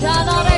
cada vez